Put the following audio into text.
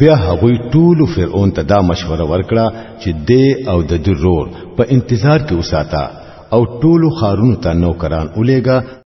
بیا هغوی ټول فرعون ته دا مشوره ورکړه چې د او د درور په انتظار کې وساته او ټول خارونو ته نوکران ولېګا